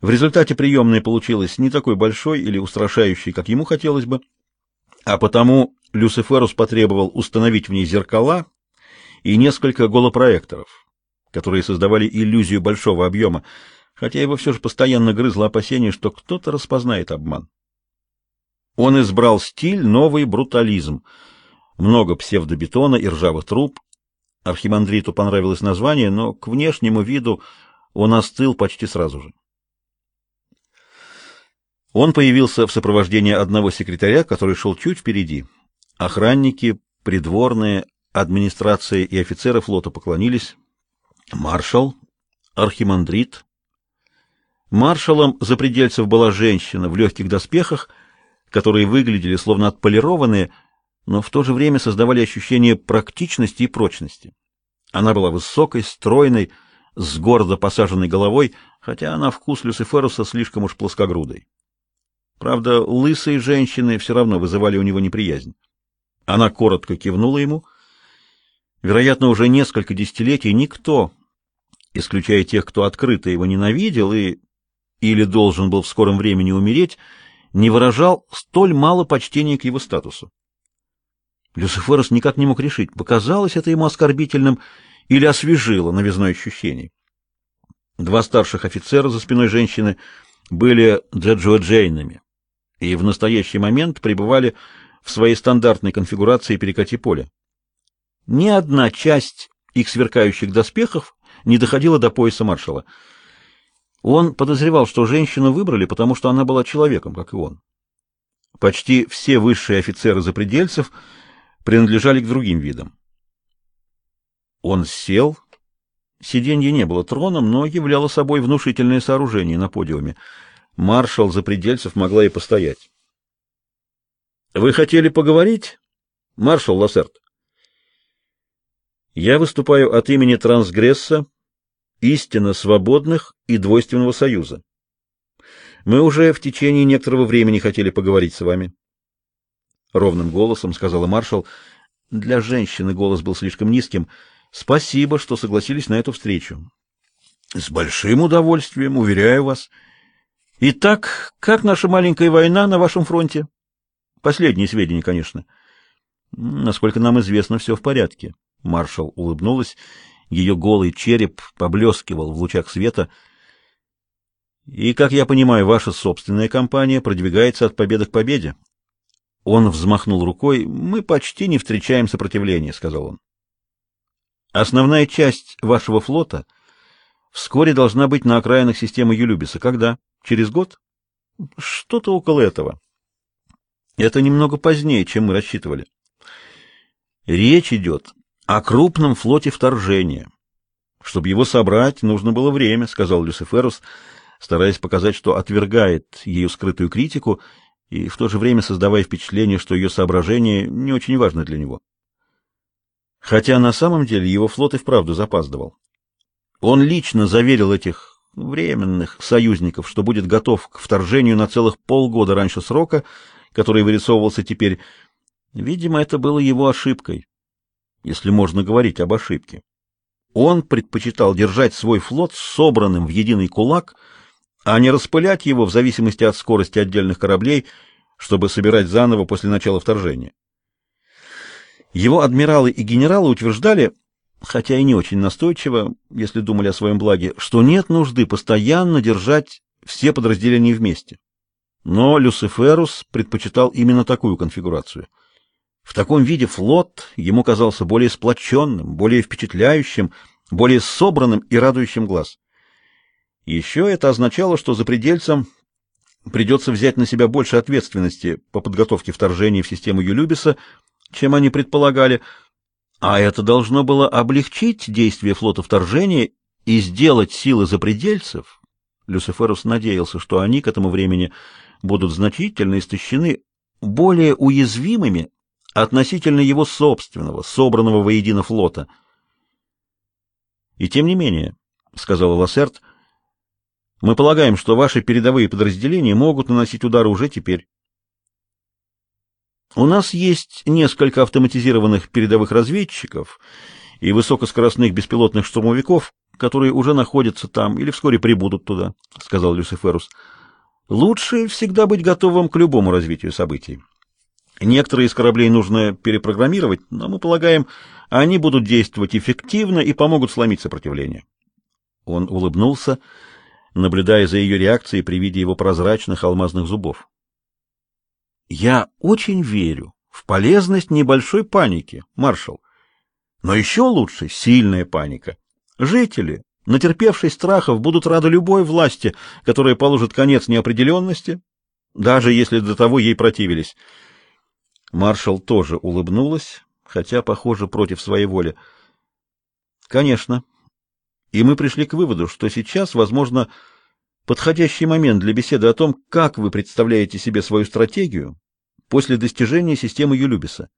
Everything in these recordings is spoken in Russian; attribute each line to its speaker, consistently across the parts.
Speaker 1: В результате приемная получилась не такой большой или устрашающей, как ему хотелось бы, а потому Люциферус потребовал установить в ней зеркала и несколько голопроекторов, которые создавали иллюзию большого объема, хотя его все же постоянно грызло опасение, что кто-то распознает обман. Он избрал стиль новый брутализм. Много псевдобетона и ржавых труб. Архимандриту понравилось название, но к внешнему виду он остыл почти сразу же. Он появился в сопровождении одного секретаря, который шел чуть впереди. Охранники, придворные, администрация и офицеры флота поклонились. Маршал, архимандрит. Маршалом запредельцев была женщина в легких доспехах, которые выглядели словно отполированные, но в то же время создавали ощущение практичности и прочности. Она была высокой, стройной, с гордо посаженной головой, хотя она вкус Люциферуса слишком уж плоскогрудой. Правда, лысые женщины все равно вызывали у него неприязнь. Она коротко кивнула ему. Вероятно, уже несколько десятилетий никто, исключая тех, кто открыто его ненавидел и или должен был в скором времени умереть, не выражал столь мало почтения к его статусу. Люциферос никак не мог решить, показалось это ему оскорбительным или освежило новизной ощущений. Два старших офицера за спиной женщины были Джеджуэджейнами и в настоящий момент пребывали в своей стандартной конфигурации перекати поля. Ни одна часть их сверкающих доспехов не доходила до пояса маршала. Он подозревал, что женщину выбрали, потому что она была человеком, как и он. Почти все высшие офицеры запредельцев принадлежали к другим видам. Он сел. Сиденье не было троном, но являло собой внушительное сооружение на подиуме маршал Запредельцев могла и постоять. Вы хотели поговорить, маршал Лассерт? Я выступаю от имени трансгресса, истинно свободных и двойственного союза. Мы уже в течение некоторого времени хотели поговорить с вами. Ровным голосом сказала маршал. Для женщины голос был слишком низким. Спасибо, что согласились на эту встречу. С большим удовольствием, уверяю вас. Итак, как наша маленькая война на вашем фронте? Последние сведения, конечно. Насколько нам известно, все в порядке. Маршал улыбнулась. Ее голый череп поблескивал в лучах света. И, как я понимаю, ваша собственная кампания продвигается от победы к победе. Он взмахнул рукой. Мы почти не встречаем сопротивления, сказал он. Основная часть вашего флота вскоре должна быть на окраинах системы Юлюбиса. Когда? Через год? Что-то около этого. Это немного позднее, чем мы рассчитывали. Речь идет о крупном флоте вторжения. Чтобы его собрать, нужно было время, сказал Люциферус, стараясь показать, что отвергает ее скрытую критику и в то же время создавая впечатление, что ее соображения не очень важны для него. Хотя на самом деле его флот и вправду запаздывал. Он лично заверил этих временных союзников, что будет готов к вторжению на целых полгода раньше срока, который вырисовывался теперь. Видимо, это было его ошибкой, если можно говорить об ошибке. Он предпочитал держать свой флот собранным в единый кулак, а не распылять его в зависимости от скорости отдельных кораблей, чтобы собирать заново после начала вторжения. Его адмиралы и генералы утверждали, хотя и не очень настойчиво, если думали о своем благе, что нет нужды постоянно держать все подразделения вместе. Но Люциферус предпочитал именно такую конфигурацию. В таком виде флот ему казался более сплоченным, более впечатляющим, более собранным и радующим глаз. Еще это означало, что за предельцем придется взять на себя больше ответственности по подготовке вторжения в систему Юлюбиса, чем они предполагали, а это должно было облегчить действие флота вторжения и сделать силы запредельцев. Люциферус надеялся, что они к этому времени будут значительно истощены, более уязвимыми относительно его собственного, собранного воедино флота. И тем не менее, сказал Лассерт, мы полагаем, что ваши передовые подразделения могут наносить удары уже теперь. У нас есть несколько автоматизированных передовых разведчиков и высокоскоростных беспилотных штурмовиков, которые уже находятся там или вскоре прибудут туда, — сказал Люциферус. — Лучше всегда быть готовым к любому развитию событий. Некоторые из кораблей нужно перепрограммировать, но мы полагаем, они будут действовать эффективно и помогут сломить сопротивление. Он улыбнулся, наблюдая за ее реакцией при виде его прозрачных алмазных зубов. Я очень верю в полезность небольшой паники, маршал. Но еще лучше сильная паника. Жители, натерпевшись страхов, будут рады любой власти, которая положит конец неопределенности, даже если до того ей противились. Маршал тоже улыбнулась, хотя, похоже, против своей воли. Конечно. И мы пришли к выводу, что сейчас, возможно, подходящий момент для беседы о том, как вы представляете себе свою стратегию после достижения системы Юлюбиса.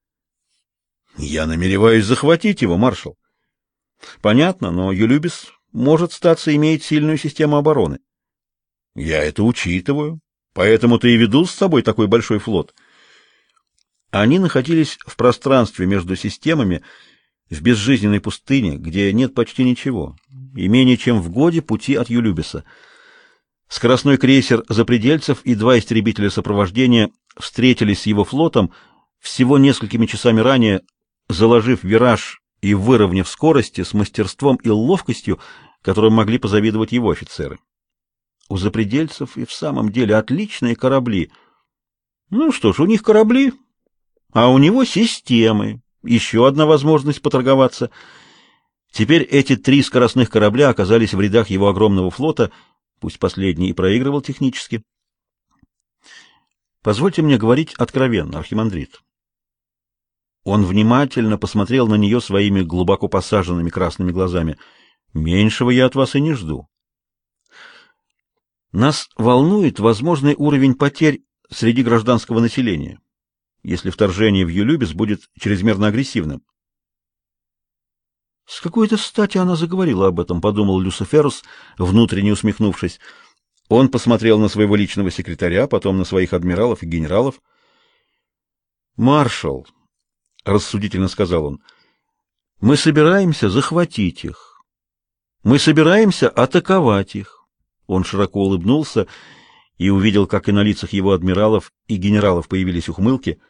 Speaker 1: Я намереваюсь захватить его, маршал. Понятно, но Юлюбис может статься иметь сильную систему обороны. Я это учитываю, поэтому-то и веду с собой такой большой флот. Они находились в пространстве между системами, в безжизненной пустыне, где нет почти ничего, и менее чем в годе пути от Юлюбиса. Скоростной крейсер «Запредельцев» и два истребителя сопровождения встретились с его флотом всего несколькими часами ранее, заложив вираж и выровняв скорости с мастерством и ловкостью, которым могли позавидовать его офицеры. У запредельцев и в самом деле отличные корабли. Ну что ж, у них корабли, а у него системы. Еще одна возможность поторговаться. Теперь эти три скоростных корабля оказались в рядах его огромного флота, пусть последний и проигрывал технически. Позвольте мне говорить откровенно, архимандрит. Он внимательно посмотрел на нее своими глубоко посаженными красными глазами. Меньшего я от вас и не жду. Нас волнует возможный уровень потерь среди гражданского населения если вторжение в Юлюбис будет чрезмерно агрессивным. С какой-то стати она заговорила об этом, подумал Люциферус, внутренне усмехнувшись. Он посмотрел на своего личного секретаря, потом на своих адмиралов и генералов. "Маршал", рассудительно сказал он. "Мы собираемся захватить их. Мы собираемся атаковать их". Он широко улыбнулся и увидел, как и на лицах его адмиралов и генералов появились ухмылки.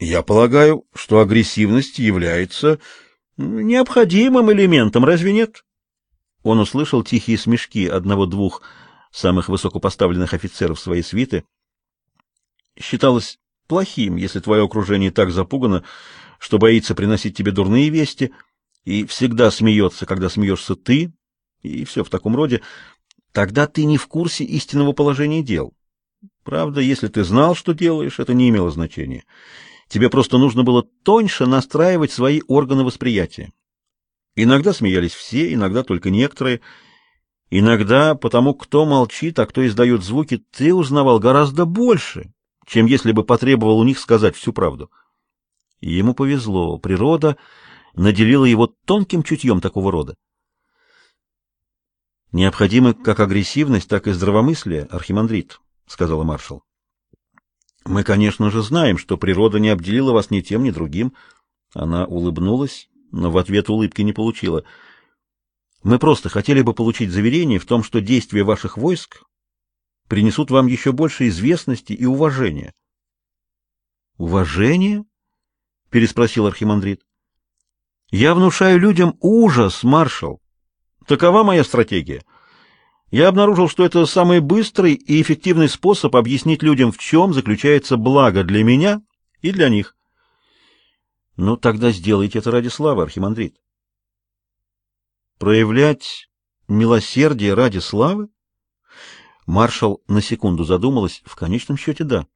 Speaker 1: Я полагаю, что агрессивность является необходимым элементом, разве нет? Он услышал тихие смешки одного-двух самых высокопоставленных офицеров своей свиты. Считалось плохим, если твое окружение так запугано, что боится приносить тебе дурные вести и всегда смеется, когда смеешься ты, и все в таком роде, тогда ты не в курсе истинного положения дел. Правда, если ты знал, что делаешь, это не имело значения. Тебе просто нужно было тоньше настраивать свои органы восприятия. Иногда смеялись все, иногда только некоторые. Иногда потому, кто молчит, а кто издает звуки, ты узнавал гораздо больше, чем если бы потребовал у них сказать всю правду. И ему повезло, природа наделила его тонким чутьем такого рода. Необходимы как агрессивность, так и здравомыслие, архимандрит, сказала маршал. Мы, конечно же, знаем, что природа не обделила вас ни тем, ни другим. Она улыбнулась, но в ответ улыбки не получила. Мы просто хотели бы получить заверение в том, что действия ваших войск принесут вам еще больше известности и уважения. Уважение? переспросил архимандрит. Я внушаю людям ужас, маршал. Такова моя стратегия. Я обнаружил, что это самый быстрый и эффективный способ объяснить людям, в чем заключается благо для меня и для них. Ну, тогда сделайте это ради славы, архимандрит. Проявлять милосердие ради славы? Маршал на секунду задумалась. В конечном счете, да.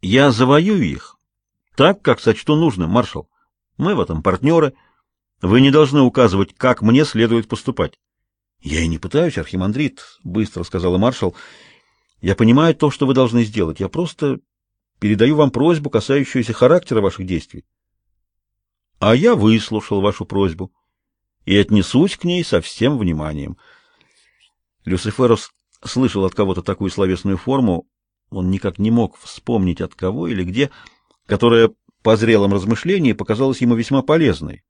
Speaker 1: Я завоюю их так, как сочту нужным, маршал. Мы в этом партнеры. Вы не должны указывать, как мне следует поступать. Я и не пытаюсь, архимандрит, быстро сказала маршал. Я понимаю то, что вы должны сделать. Я просто передаю вам просьбу, касающуюся характера ваших действий. А я выслушал вашу просьбу и отнесусь к ней со всем вниманием. Люциферус слышал от кого-то такую словесную форму, он никак не мог вспомнить от кого или где, которая по зрелом размышлении показалась ему весьма полезной.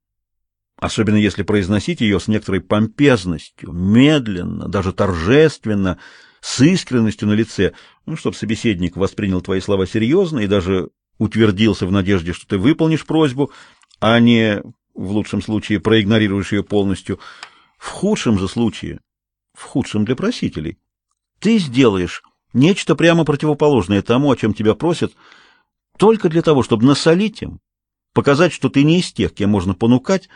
Speaker 1: Особенно если произносить ее с некоторой помпезностью, медленно, даже торжественно, с искренностью на лице, ну, чтобы собеседник воспринял твои слова серьезно и даже утвердился в надежде, что ты выполнишь просьбу, а не, в лучшем случае, проигнорируешь ее полностью. В худшем же случае, в худшем для просителей, ты сделаешь нечто прямо противоположное тому, о чем тебя просят, только для того, чтобы насолить им, показать, что ты не из тех, кем можно понукать,